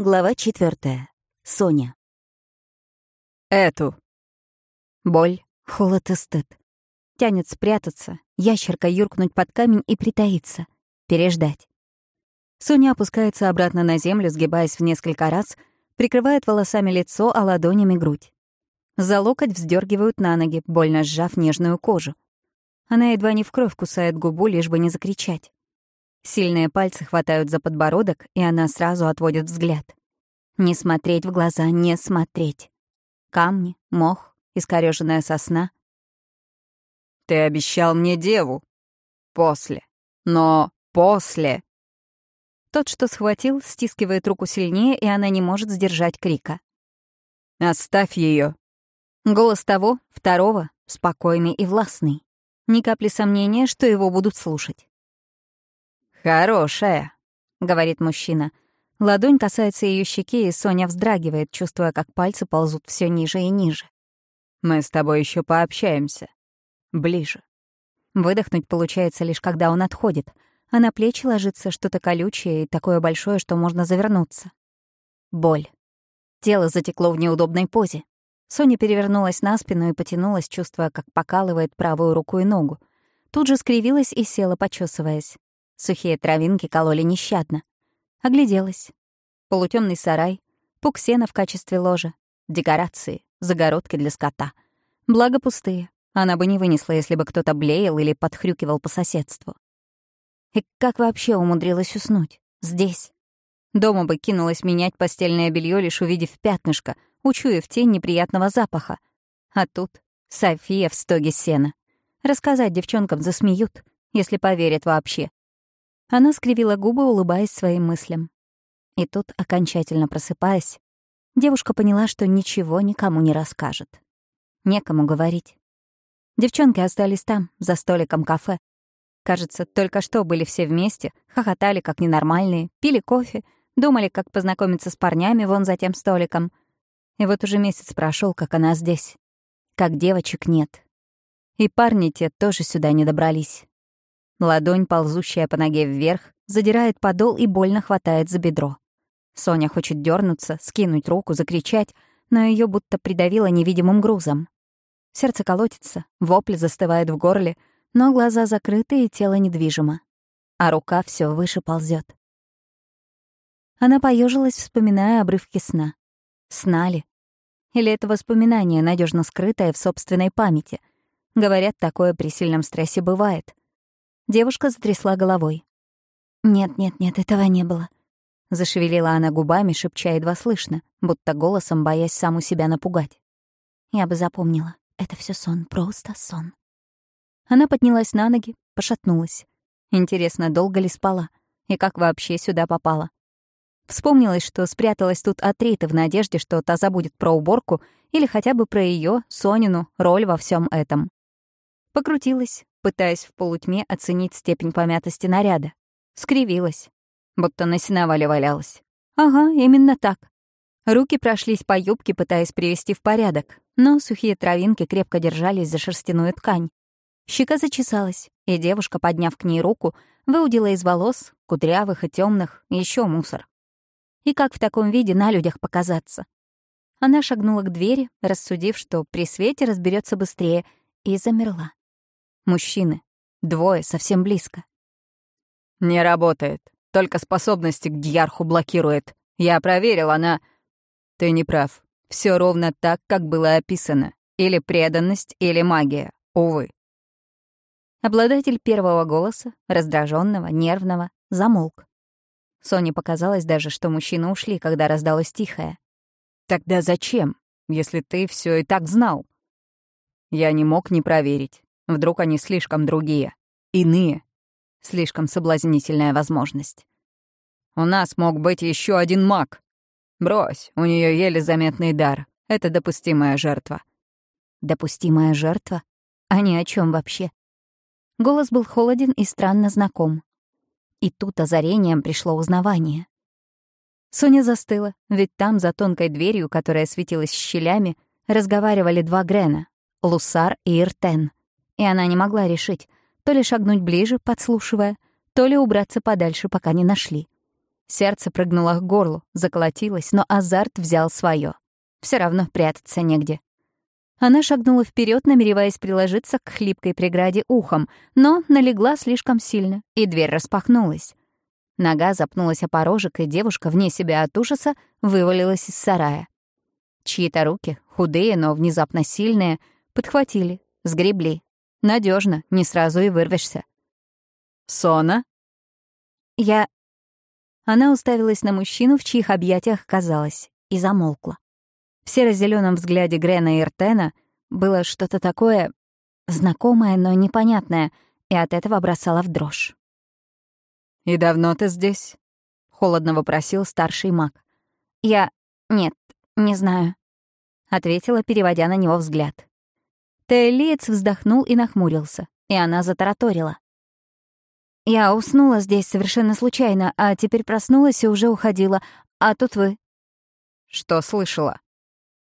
Глава четвертая. Соня. Эту. Боль, холод и стыд. Тянет спрятаться, ящерка юркнуть под камень и притаиться. Переждать. Соня опускается обратно на землю, сгибаясь в несколько раз, прикрывает волосами лицо, а ладонями грудь. За локоть вздергивают на ноги, больно сжав нежную кожу. Она едва не в кровь кусает губу, лишь бы не закричать. Сильные пальцы хватают за подбородок, и она сразу отводит взгляд. Не смотреть в глаза, не смотреть. Камни, мох, искорёженная сосна. «Ты обещал мне деву. После. Но после...» Тот, что схватил, стискивает руку сильнее, и она не может сдержать крика. «Оставь ее. Голос того, второго, спокойный и властный. Ни капли сомнения, что его будут слушать. «Хорошая», — говорит мужчина. Ладонь касается ее щеки, и Соня вздрагивает, чувствуя, как пальцы ползут все ниже и ниже. «Мы с тобой еще пообщаемся. Ближе». Выдохнуть получается лишь когда он отходит, а на плечи ложится что-то колючее и такое большое, что можно завернуться. Боль. Тело затекло в неудобной позе. Соня перевернулась на спину и потянулась, чувствуя, как покалывает правую руку и ногу. Тут же скривилась и села, почесываясь. Сухие травинки кололи нещадно. Огляделась. Полутемный сарай, пук сена в качестве ложа, декорации, загородки для скота. Благо пустые. Она бы не вынесла, если бы кто-то блеял или подхрюкивал по соседству. И как вообще умудрилась уснуть? Здесь. Дома бы кинулась менять постельное белье, лишь увидев пятнышко, учуяв тень неприятного запаха. А тут София в стоге сена. Рассказать девчонкам засмеют, если поверят вообще. Она скривила губы, улыбаясь своим мыслям. И тут, окончательно просыпаясь, девушка поняла, что ничего никому не расскажет. Некому говорить. Девчонки остались там, за столиком кафе. Кажется, только что были все вместе, хохотали как ненормальные, пили кофе, думали, как познакомиться с парнями вон за тем столиком. И вот уже месяц прошел, как она здесь. Как девочек нет. И парни те тоже сюда не добрались. Ладонь, ползущая по ноге вверх, задирает подол и больно хватает за бедро. Соня хочет дернуться, скинуть руку, закричать, но ее будто придавило невидимым грузом. Сердце колотится, вопль застывает в горле, но глаза закрыты и тело недвижимо. А рука все выше ползет. Она поежилась, вспоминая обрывки сна. Сна ли? Или это воспоминание, надежно скрытое в собственной памяти? Говорят, такое при сильном стрессе бывает. Девушка затрясла головой. «Нет, нет, нет, этого не было». Зашевелила она губами, шепча едва слышно, будто голосом боясь саму себя напугать. Я бы запомнила. Это все сон, просто сон. Она поднялась на ноги, пошатнулась. Интересно, долго ли спала? И как вообще сюда попала? Вспомнилось, что спряталась тут от Риты в надежде, что та забудет про уборку или хотя бы про ее, Сонину, роль во всем этом. Покрутилась, пытаясь в полутьме оценить степень помятости наряда. Скривилась, будто на сеновале валялась. Ага, именно так. Руки прошлись по юбке, пытаясь привести в порядок, но сухие травинки крепко держались за шерстяную ткань. Щека зачесалась, и девушка, подняв к ней руку, выудила из волос, кудрявых и темных, еще мусор. И как в таком виде на людях показаться? Она шагнула к двери, рассудив, что при свете разберется быстрее, и замерла. Мужчины. Двое, совсем близко. «Не работает. Только способности к дьярху блокирует. Я проверил, она...» «Ты не прав. Все ровно так, как было описано. Или преданность, или магия. Увы». Обладатель первого голоса, раздраженного, нервного, замолк. Соне показалось даже, что мужчины ушли, когда раздалось тихое. «Тогда зачем, если ты все и так знал?» Я не мог не проверить. Вдруг они слишком другие, иные. Слишком соблазнительная возможность. У нас мог быть еще один маг. Брось, у нее еле заметный дар. Это допустимая жертва. Допустимая жертва? А ни о чем вообще. Голос был холоден и странно знаком. И тут озарением пришло узнавание. Соня застыла, ведь там, за тонкой дверью, которая светилась щелями, разговаривали два Грена — Лусар и Иртен и она не могла решить, то ли шагнуть ближе, подслушивая, то ли убраться подальше, пока не нашли. Сердце прыгнуло к горлу, заколотилось, но азарт взял свое. Все равно прятаться негде. Она шагнула вперед, намереваясь приложиться к хлипкой преграде ухом, но налегла слишком сильно, и дверь распахнулась. Нога запнулась о порожек, и девушка, вне себя от ужаса, вывалилась из сарая. Чьи-то руки, худые, но внезапно сильные, подхватили, сгребли. Надежно, не сразу и вырвешься. «Сона?» «Я...» Она уставилась на мужчину, в чьих объятиях казалось, и замолкла. В серо-зелёном взгляде Грена и Иртена было что-то такое знакомое, но непонятное, и от этого бросала в дрожь. «И давно ты здесь?» — холодно вопросил старший маг. «Я... Нет, не знаю», — ответила, переводя на него взгляд. Тейлиец вздохнул и нахмурился, и она затараторила. Я уснула здесь совершенно случайно, а теперь проснулась и уже уходила. А тут вы. Что слышала?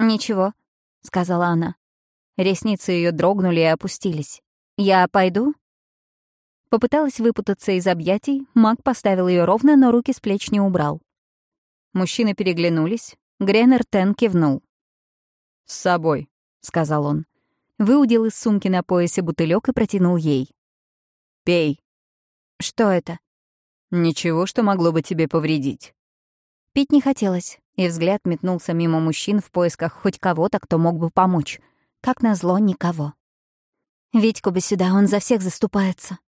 Ничего, сказала она. Ресницы ее дрогнули и опустились. Я пойду? Попыталась выпутаться из объятий, маг поставил ее ровно, но руки с плеч не убрал. Мужчины переглянулись. Греннер Тен кивнул. «С собой», — сказал он. Выудил из сумки на поясе бутылек и протянул ей. «Пей». Что это? Ничего, что могло бы тебе повредить. Пить не хотелось, и взгляд метнулся мимо мужчин в поисках хоть кого-то, кто мог бы помочь. Как назло, никого. Витьку бы сюда, он за всех заступается.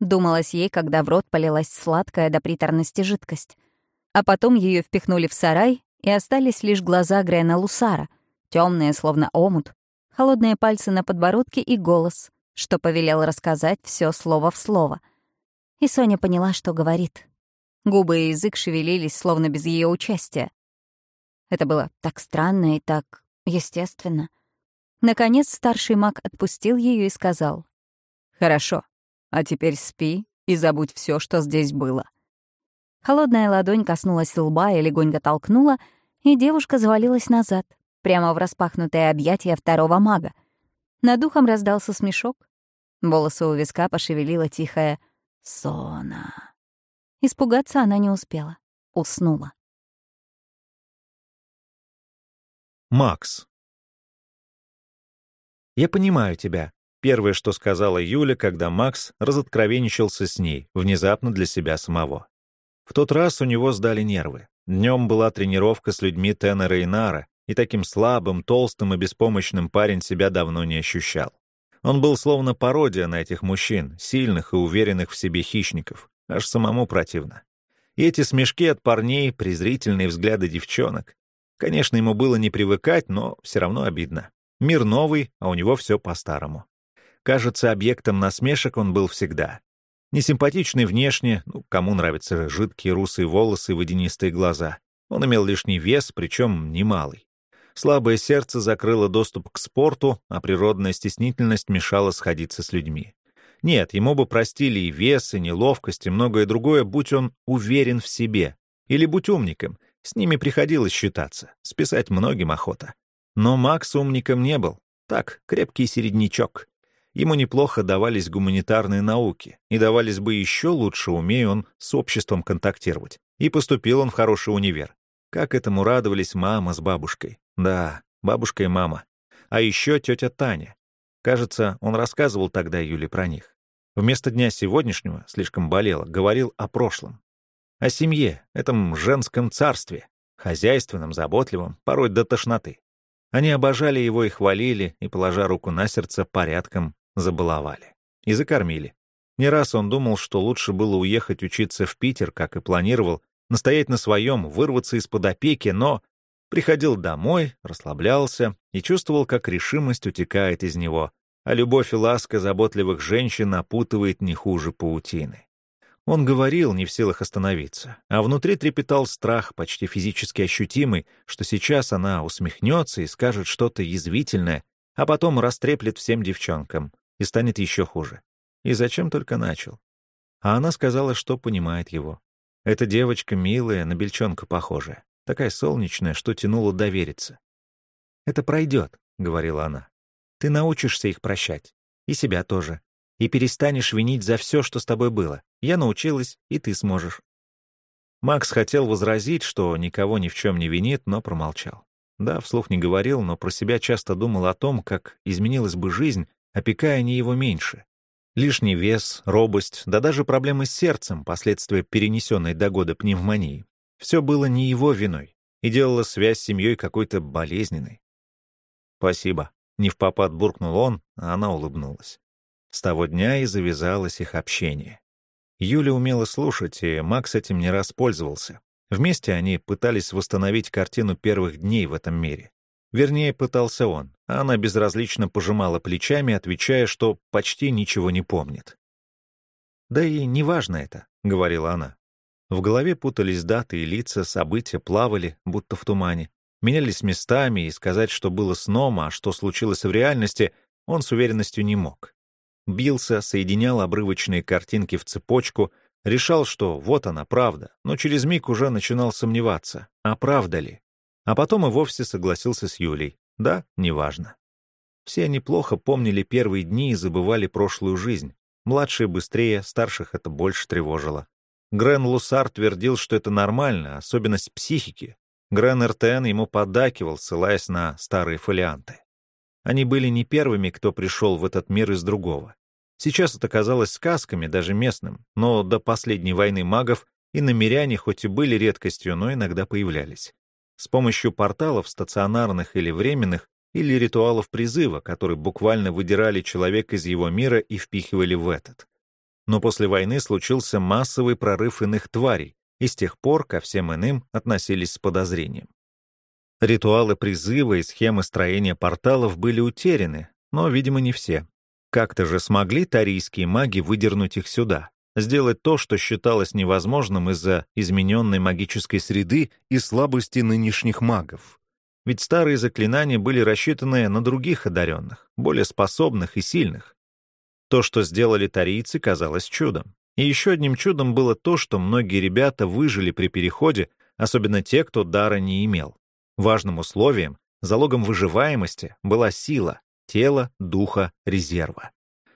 Думалось ей, когда в рот полилась сладкая до приторности жидкость. А потом ее впихнули в сарай, и остались лишь глаза Грена Лусара, темные, словно омут, холодные пальцы на подбородке и голос, что повелел рассказать все слово в слово — и Соня поняла, что говорит. Губы и язык шевелились, словно без ее участия. Это было так странно и так естественно. Наконец старший маг отпустил ее и сказал. «Хорошо, а теперь спи и забудь все, что здесь было». Холодная ладонь коснулась лба и легонько толкнула, и девушка завалилась назад, прямо в распахнутое объятие второго мага. Над духом раздался смешок. Волосы у виска пошевелила тихая Сона. Испугаться она не успела. Уснула. Макс. «Я понимаю тебя», — первое, что сказала Юля, когда Макс разоткровенничался с ней, внезапно для себя самого. В тот раз у него сдали нервы. Днем была тренировка с людьми Теннера и Нара, и таким слабым, толстым и беспомощным парень себя давно не ощущал. Он был словно пародия на этих мужчин, сильных и уверенных в себе хищников. Аж самому противно. И эти смешки от парней, презрительные взгляды девчонок. Конечно, ему было не привыкать, но все равно обидно. Мир новый, а у него все по-старому. Кажется, объектом насмешек он был всегда. Несимпатичный внешне, ну, кому нравятся жидкие русые волосы и водянистые глаза. Он имел лишний вес, причем немалый. Слабое сердце закрыло доступ к спорту, а природная стеснительность мешала сходиться с людьми. Нет, ему бы простили и вес, и неловкость, и многое другое, будь он уверен в себе. Или будь умником. С ними приходилось считаться. Списать многим охота. Но Макс умником не был. Так, крепкий середнячок. Ему неплохо давались гуманитарные науки, и давались бы еще лучше, умея он с обществом контактировать. И поступил он в хороший универ. Как этому радовались мама с бабушкой. Да, бабушка и мама. А еще тетя Таня. Кажется, он рассказывал тогда Юле про них. Вместо дня сегодняшнего, слишком болело, говорил о прошлом. О семье, этом женском царстве, хозяйственном, заботливом, порой до тошноты. Они обожали его и хвалили, и, положа руку на сердце, порядком забаловали. И закормили. Не раз он думал, что лучше было уехать учиться в Питер, как и планировал, настоять на своем, вырваться из-под опеки, но Приходил домой, расслаблялся и чувствовал, как решимость утекает из него, а любовь и ласка заботливых женщин опутывает не хуже паутины. Он говорил, не в силах остановиться, а внутри трепетал страх, почти физически ощутимый, что сейчас она усмехнется и скажет что-то язвительное, а потом растреплет всем девчонкам, и станет еще хуже. И зачем только начал? А она сказала, что понимает его. Эта девочка милая, на бельчонка похожая такая солнечная, что тянуло довериться. «Это пройдет», — говорила она. «Ты научишься их прощать. И себя тоже. И перестанешь винить за все, что с тобой было. Я научилась, и ты сможешь». Макс хотел возразить, что никого ни в чем не винит, но промолчал. Да, вслух не говорил, но про себя часто думал о том, как изменилась бы жизнь, опекая не его меньше. Лишний вес, робость, да даже проблемы с сердцем, последствия перенесенной до года пневмонии. Все было не его виной и делало связь с семьей какой-то болезненной. «Спасибо», — не в попад буркнул он, а она улыбнулась. С того дня и завязалось их общение. Юля умела слушать, и Макс этим не раз пользовался. Вместе они пытались восстановить картину первых дней в этом мире. Вернее, пытался он, она безразлично пожимала плечами, отвечая, что почти ничего не помнит. «Да и неважно это», — говорила она. В голове путались даты и лица, события плавали, будто в тумане. Менялись местами, и сказать, что было сном, а что случилось в реальности, он с уверенностью не мог. Бился, соединял обрывочные картинки в цепочку — Решал, что вот она, правда, но через миг уже начинал сомневаться, а правда ли. А потом и вовсе согласился с Юлей. Да, неважно. Все неплохо помнили первые дни и забывали прошлую жизнь. Младшие быстрее, старших это больше тревожило. Грен Лусар твердил, что это нормально, особенность психики. Грен РТН ему поддакивал, ссылаясь на старые фолианты. Они были не первыми, кто пришел в этот мир из другого. Сейчас это казалось сказками, даже местным, но до последней войны магов и намеряне хоть и были редкостью, но иногда появлялись. С помощью порталов, стационарных или временных, или ритуалов призыва, которые буквально выдирали человека из его мира и впихивали в этот. Но после войны случился массовый прорыв иных тварей, и с тех пор ко всем иным относились с подозрением. Ритуалы призыва и схемы строения порталов были утеряны, но, видимо, не все. Как-то же смогли тарийские маги выдернуть их сюда, сделать то, что считалось невозможным из-за измененной магической среды и слабости нынешних магов. Ведь старые заклинания были рассчитаны на других одаренных, более способных и сильных. То, что сделали тарийцы, казалось чудом. И еще одним чудом было то, что многие ребята выжили при переходе, особенно те, кто дара не имел. Важным условием, залогом выживаемости была сила, тела, духа, резерва.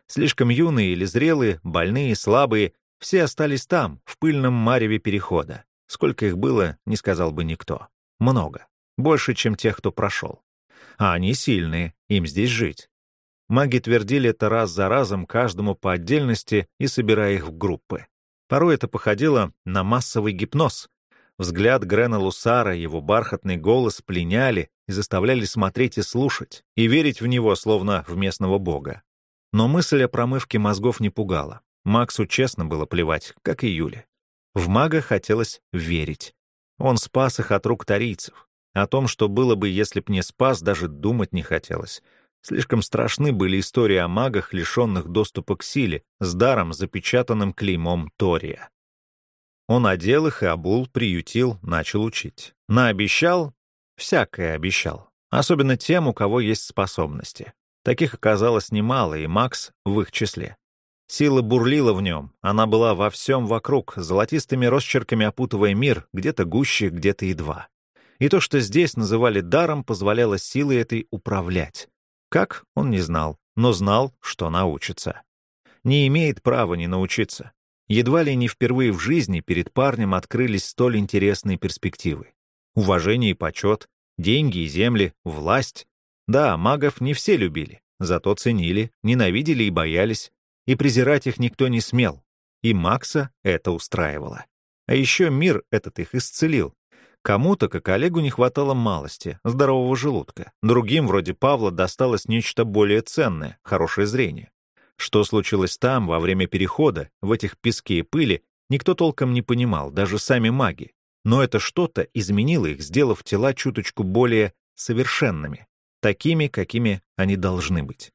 Слишком юные или зрелые, больные, слабые, все остались там, в пыльном мареве перехода. Сколько их было, не сказал бы никто. Много. Больше, чем тех, кто прошел. А они сильные, им здесь жить. Маги твердили это раз за разом каждому по отдельности и собирая их в группы. Порой это походило на массовый гипноз. Взгляд Грена Лусара, его бархатный голос пленяли, и заставляли смотреть и слушать, и верить в него, словно в местного бога. Но мысль о промывке мозгов не пугала. Максу честно было плевать, как и Юле. В мага хотелось верить. Он спас их от рук тарийцев. О том, что было бы, если б не спас, даже думать не хотелось. Слишком страшны были истории о магах, лишенных доступа к силе, с даром, запечатанным клеймом Тория. Он одел их и обул, приютил, начал учить. Наобещал Всякое обещал. Особенно тем, у кого есть способности. Таких оказалось немало, и Макс в их числе. Сила бурлила в нем, она была во всем вокруг, золотистыми росчерками опутывая мир, где-то гуще, где-то едва. И то, что здесь называли даром, позволяло силой этой управлять. Как, он не знал, но знал, что научится. Не имеет права не научиться. Едва ли не впервые в жизни перед парнем открылись столь интересные перспективы уважение и почет, деньги и земли, власть. Да, магов не все любили, зато ценили, ненавидели и боялись, и презирать их никто не смел. И Макса это устраивало. А еще мир этот их исцелил. Кому-то, как Олегу, не хватало малости, здорового желудка. Другим, вроде Павла, досталось нечто более ценное, хорошее зрение. Что случилось там, во время перехода, в этих песке и пыли, никто толком не понимал, даже сами маги но это что-то изменило их, сделав тела чуточку более совершенными, такими, какими они должны быть.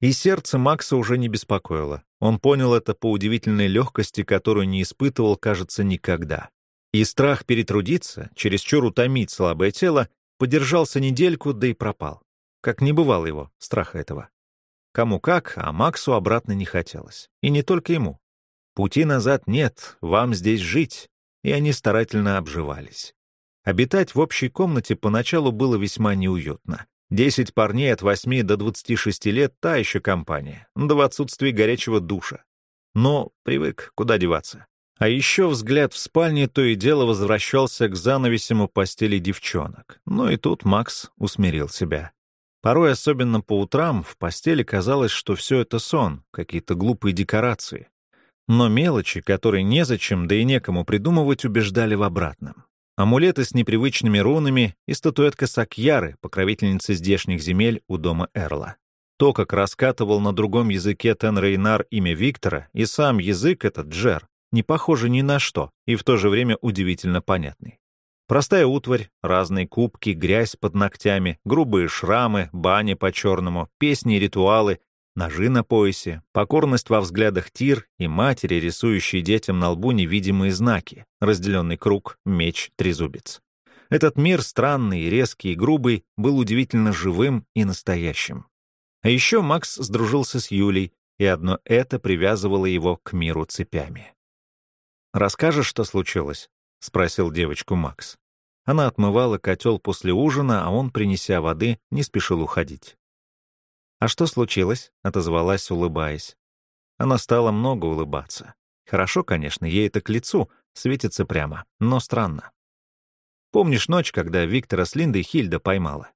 И сердце Макса уже не беспокоило. Он понял это по удивительной легкости, которую не испытывал, кажется, никогда. И страх перетрудиться, чересчур утомить слабое тело, подержался недельку, да и пропал. Как не бывало его, страха этого. Кому как, а Максу обратно не хотелось. И не только ему. Пути назад нет, вам здесь жить, и они старательно обживались. Обитать в общей комнате поначалу было весьма неуютно. Десять парней от восьми до двадцати шести лет — та еще компания, да в отсутствии горячего душа. Но привык, куда деваться. А еще взгляд в спальне то и дело возвращался к занавесям у постели девчонок. Но и тут Макс усмирил себя. Порой, особенно по утрам, в постели казалось, что все это сон, какие-то глупые декорации. Но мелочи, которые незачем, да и некому придумывать, убеждали в обратном. Амулеты с непривычными рунами и статуэтка Сакьяры, покровительницы здешних земель у дома Эрла. То, как раскатывал на другом языке Тен Рейнар имя Виктора, и сам язык этот, Джер, не похожи ни на что и в то же время удивительно понятный. Простая утварь, разные кубки, грязь под ногтями, грубые шрамы, бани по-черному, песни и ритуалы, ножи на поясе, покорность во взглядах тир и матери, рисующие детям на лбу невидимые знаки, разделенный круг, меч, трезубец. Этот мир, странный, резкий и грубый, был удивительно живым и настоящим. А еще Макс сдружился с Юлей, и одно это привязывало его к миру цепями. «Расскажешь, что случилось?» — спросил девочку Макс. Она отмывала котел после ужина, а он, принеся воды, не спешил уходить. «А что случилось?» — отозвалась, улыбаясь. Она стала много улыбаться. Хорошо, конечно, ей это к лицу, светится прямо, но странно. Помнишь ночь, когда Виктора с Линдой Хильда поймала?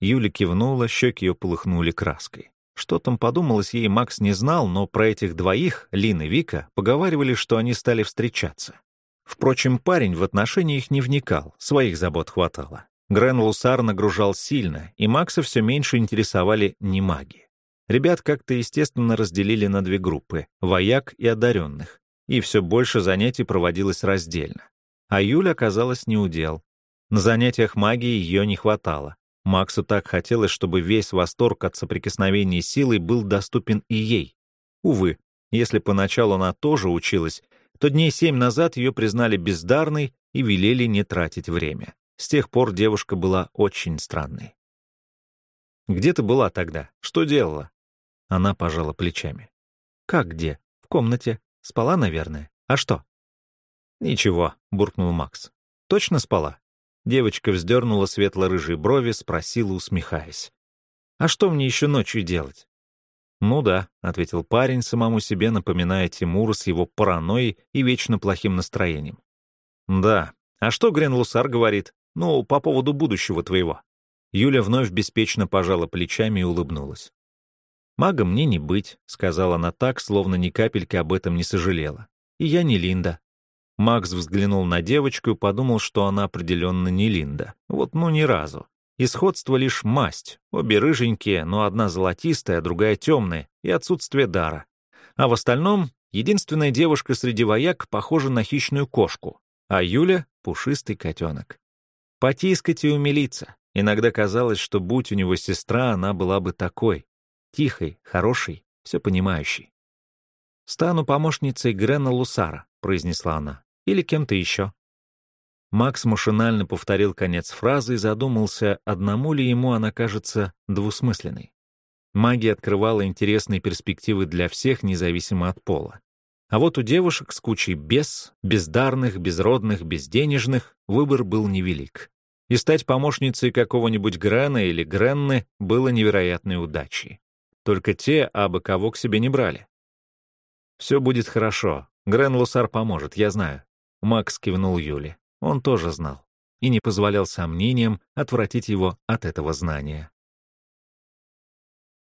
Юля кивнула, щеки ее полыхнули краской. Что там подумалось ей, Макс не знал, но про этих двоих, Лин и Вика, поговаривали, что они стали встречаться. Впрочем, парень в отношения их не вникал, своих забот хватало. Грен Лусар нагружал сильно, и Макса все меньше интересовали не маги. Ребят как-то естественно разделили на две группы — вояк и одаренных, и все больше занятий проводилось раздельно. А Юля оказалась неудел. На занятиях магии ее не хватало. Максу так хотелось, чтобы весь восторг от соприкосновения силой был доступен и ей. Увы, если поначалу она тоже училась, то дней семь назад ее признали бездарной и велели не тратить время. С тех пор девушка была очень странной. «Где ты была тогда? Что делала?» Она пожала плечами. «Как где? В комнате. Спала, наверное. А что?» «Ничего», — буркнул Макс. «Точно спала?» Девочка вздернула светло-рыжие брови, спросила, усмехаясь. «А что мне еще ночью делать?» «Ну да», — ответил парень, самому себе напоминая Тимура с его паранойей и вечно плохим настроением. «Да. А что Грен Лусар говорит? Ну, по поводу будущего твоего?» Юля вновь беспечно пожала плечами и улыбнулась. «Магом мне не быть», — сказала она так, словно ни капельки об этом не сожалела. «И я не Линда». Макс взглянул на девочку и подумал, что она определенно не Линда. Вот ну ни разу. И сходство лишь масть. Обе рыженькие, но одна золотистая, другая темная, и отсутствие дара. А в остальном единственная девушка среди вояк похожа на хищную кошку, а Юля — пушистый котенок. Потискать и умилиться. Иногда казалось, что будь у него сестра, она была бы такой. Тихой, хорошей, все понимающей. «Стану помощницей Грена Лусара», — произнесла она или кем-то еще. Макс машинально повторил конец фразы и задумался, одному ли ему она кажется двусмысленной. Магия открывала интересные перспективы для всех, независимо от пола. А вот у девушек с кучей бес, бездарных, безродных, безденежных выбор был невелик. И стать помощницей какого-нибудь Грена или Гренны было невероятной удачей. Только те абы кого к себе не брали. «Все будет хорошо. Грен Лусар поможет, я знаю. Макс кивнул Юле. Он тоже знал и не позволял сомнениям отвратить его от этого знания.